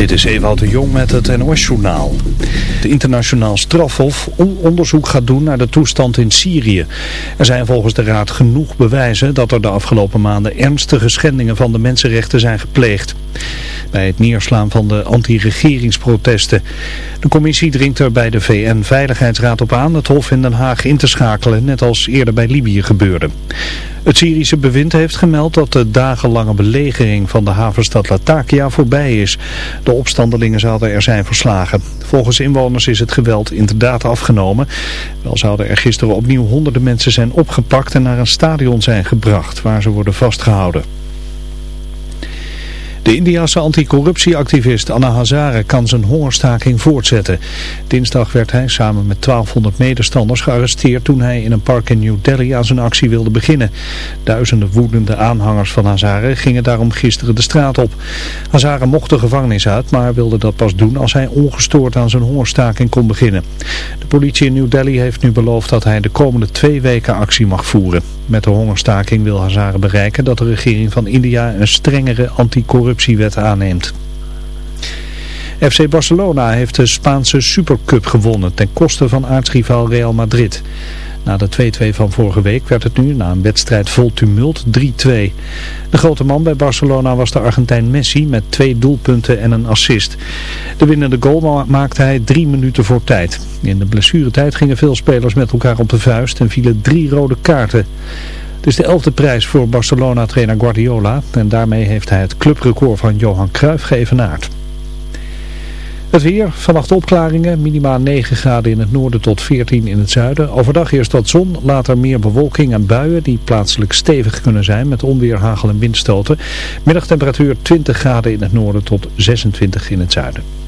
Dit is Ewout de Jong met het NOS-journaal. De internationaal strafhof onderzoek gaat doen naar de toestand in Syrië. Er zijn volgens de Raad genoeg bewijzen dat er de afgelopen maanden ernstige schendingen van de mensenrechten zijn gepleegd. Bij het neerslaan van de anti-regeringsprotesten. De commissie dringt er bij de VN-veiligheidsraad op aan het hof in Den Haag in te schakelen, net als eerder bij Libië gebeurde. Het Syrische bewind heeft gemeld dat de dagenlange belegering van de havenstad Latakia voorbij is. Opstandelingen zouden er zijn verslagen. Volgens inwoners is het geweld inderdaad afgenomen. Wel zouden er gisteren opnieuw honderden mensen zijn opgepakt en naar een stadion zijn gebracht waar ze worden vastgehouden. De Indiase anticorruptieactivist Anna Hazare kan zijn hongerstaking voortzetten. Dinsdag werd hij samen met 1200 medestanders gearresteerd toen hij in een park in New Delhi aan zijn actie wilde beginnen. Duizenden woedende aanhangers van Hazare gingen daarom gisteren de straat op. Hazare mocht de gevangenis uit, maar wilde dat pas doen als hij ongestoord aan zijn hongerstaking kon beginnen. De politie in New Delhi heeft nu beloofd dat hij de komende twee weken actie mag voeren. Met de hongerstaking wil Hazare bereiken dat de regering van India een strengere anticorruptiewet aanneemt. FC Barcelona heeft de Spaanse Supercup gewonnen ten koste van aartsrivaal Real Madrid. Na de 2-2 van vorige week werd het nu, na een wedstrijd vol tumult, 3-2. De grote man bij Barcelona was de Argentijn Messi met twee doelpunten en een assist. De winnende goal maakte hij drie minuten voor tijd. In de blessuretijd gingen veel spelers met elkaar op de vuist en vielen drie rode kaarten. Het is de elfde prijs voor Barcelona-trainer Guardiola en daarmee heeft hij het clubrecord van Johan Cruijff geëvenaard. Het weer, vannacht opklaringen, minimaal 9 graden in het noorden tot 14 in het zuiden. Overdag eerst wat zon, later meer bewolking en buien die plaatselijk stevig kunnen zijn met onweer, hagel en windstoten. Middagtemperatuur 20 graden in het noorden tot 26 in het zuiden.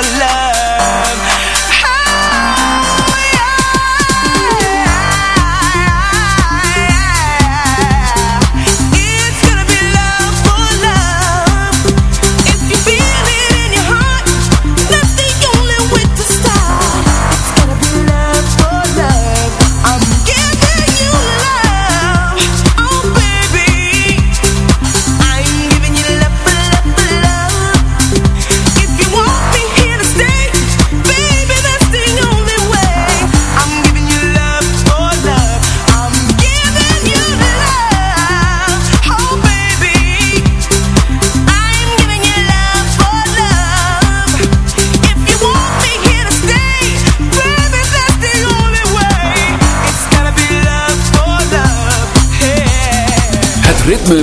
love.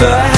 never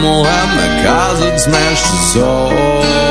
from when the cousin smashed.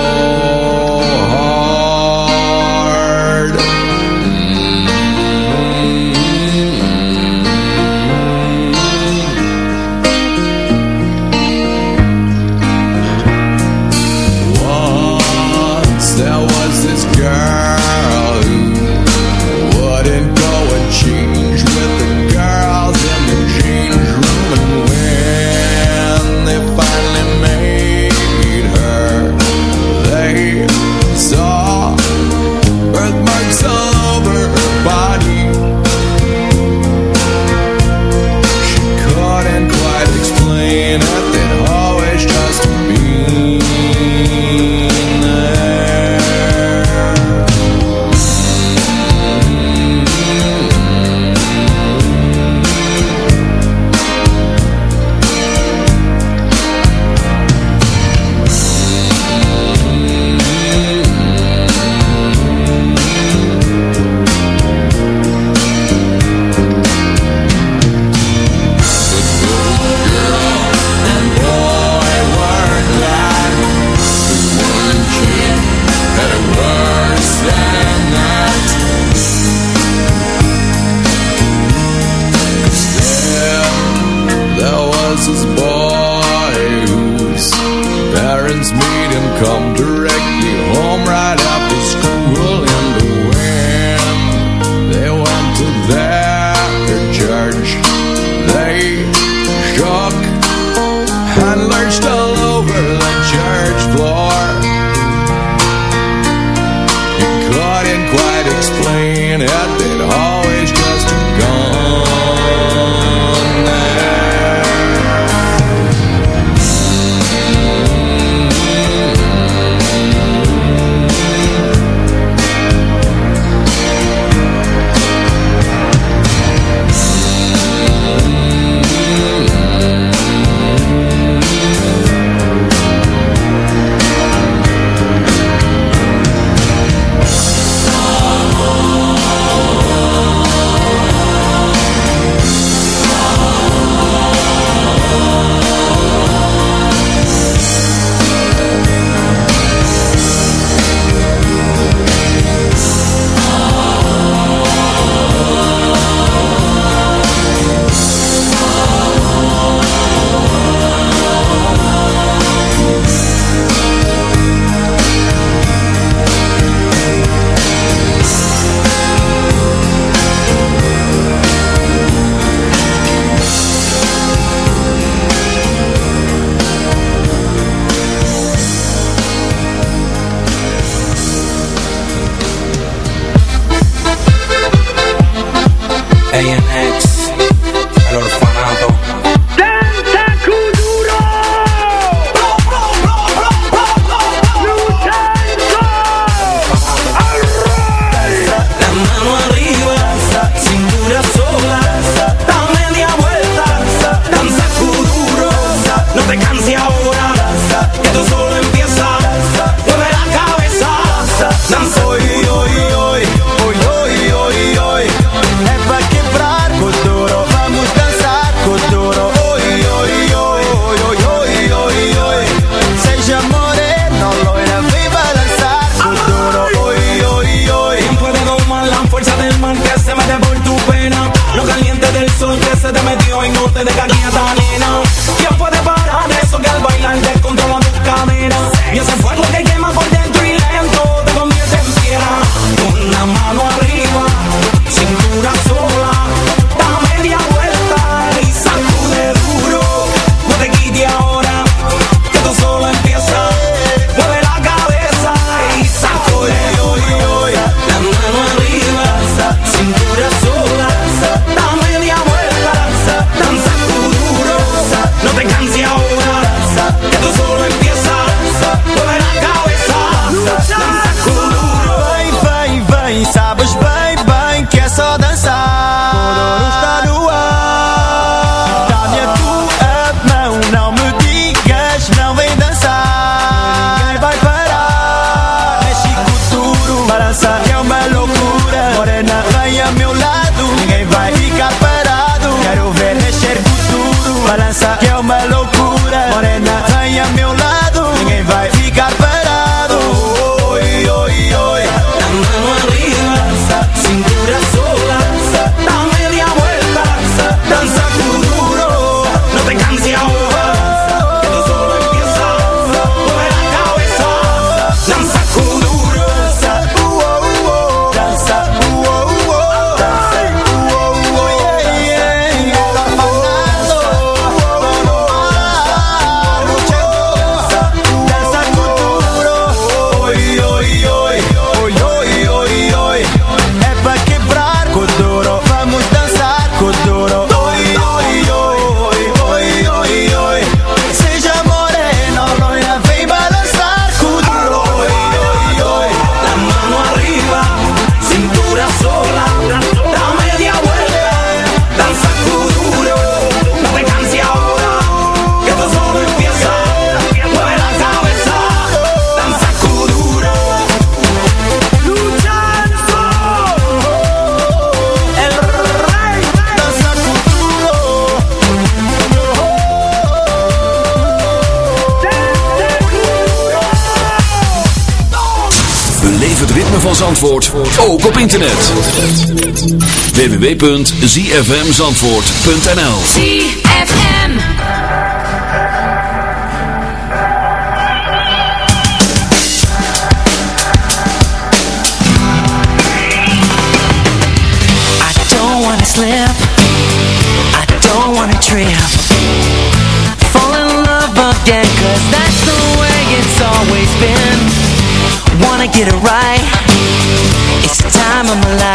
internet. www.zfmzandvoort.nl ZFM. Slip. I don't wanna trip. Fall in love again Cause that's the way it's always been. Wanna get it right time I'm alive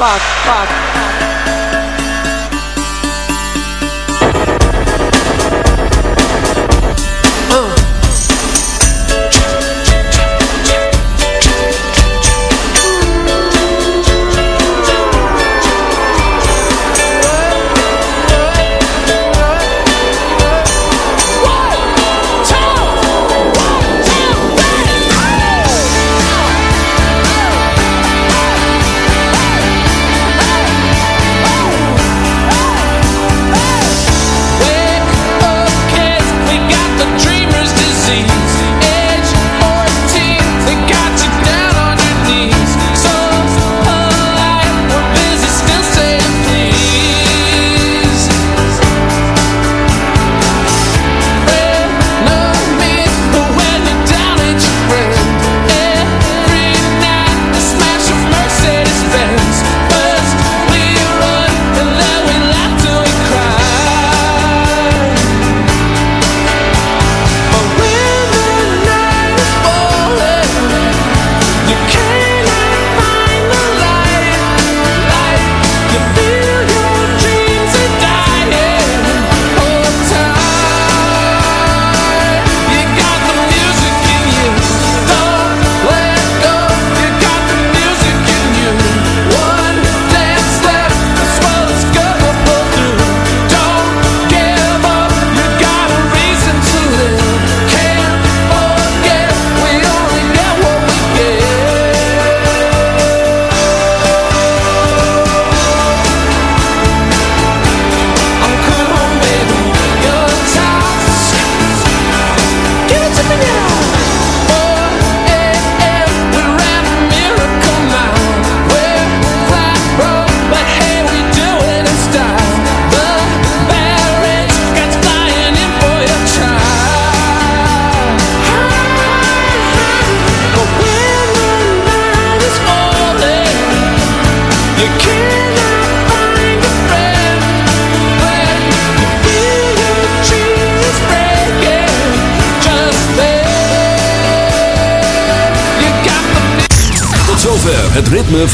Fuck? Fuck.